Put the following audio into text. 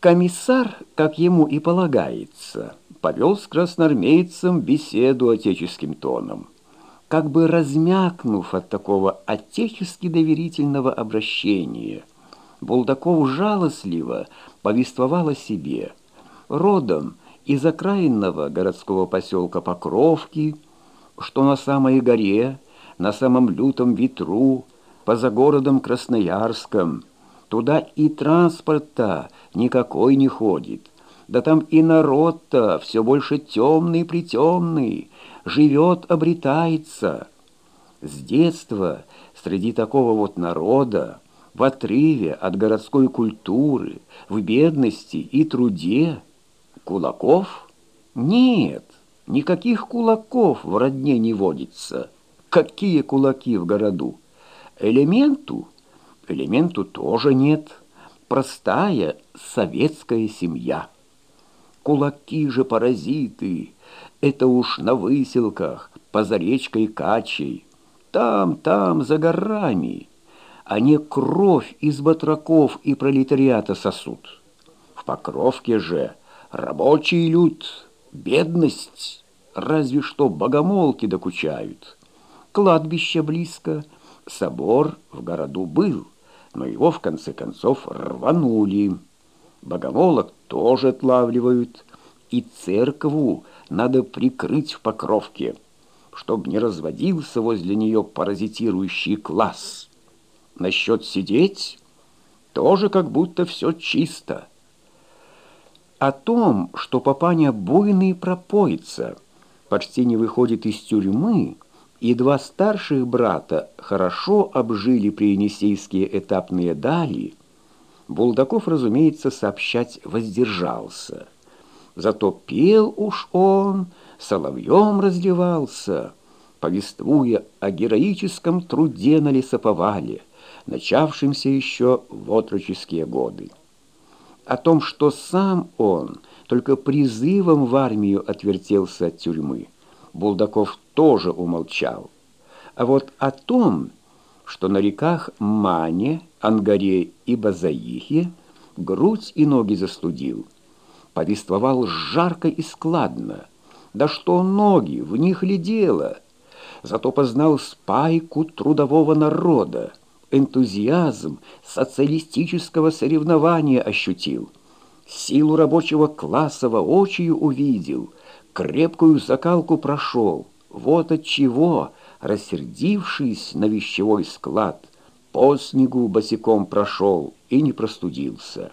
Комиссар, как ему и полагается, повел с красноармейцем беседу отеческим тоном, как бы размякнув от такого отечески доверительного обращения. Булдаков жалостливо повествовал о себе, родом из окраинного городского поселка Покровки, что на самой горе, на самом лютом ветру, поза городом Красноярском, туда и транспорта никакой не ходит, да там и народ-то все больше темный-притемный, живет, обретается. С детства среди такого вот народа, в отрыве от городской культуры, в бедности и труде, кулаков? Нет, никаких кулаков в родне не водится. Какие кулаки в городу? Элементу? Элементу тоже нет. Простая советская семья. Кулаки же паразиты. Это уж на выселках, поза речкой Качей. Там, там, за горами. Они кровь из батраков и пролетариата сосут. В Покровке же рабочий люд, бедность, разве что богомолки докучают. Кладбище близко, собор в городу был, но его в конце концов рванули. Богомолок тоже отлавливают, и церкву надо прикрыть в покровке, чтобы не разводился возле нее паразитирующий класс. Насчет сидеть тоже как будто все чисто. О том, что папаня буйный пропоится, почти не выходит из тюрьмы, и два старших брата хорошо обжили приенисейские этапные дали, Булдаков, разумеется, сообщать воздержался. Зато пел уж он, соловьем раздевался, повествуя о героическом труде на лесоповале, начавшемся еще в отроческие годы. О том, что сам он только призывом в армию отвертелся от тюрьмы, Булдаков тоже умолчал. А вот о том, что на реках Мане, Ангаре и Базаихе грудь и ноги застудил, повествовал жарко и складно, да что ноги, в них ли дело, зато познал спайку трудового народа, энтузиазм социалистического соревнования ощутил, силу рабочего класса воочию увидел, крепкую закалку прошел, вот от чего, рассердившись на вещевой склад, по снегу босиком прошел и не простудился».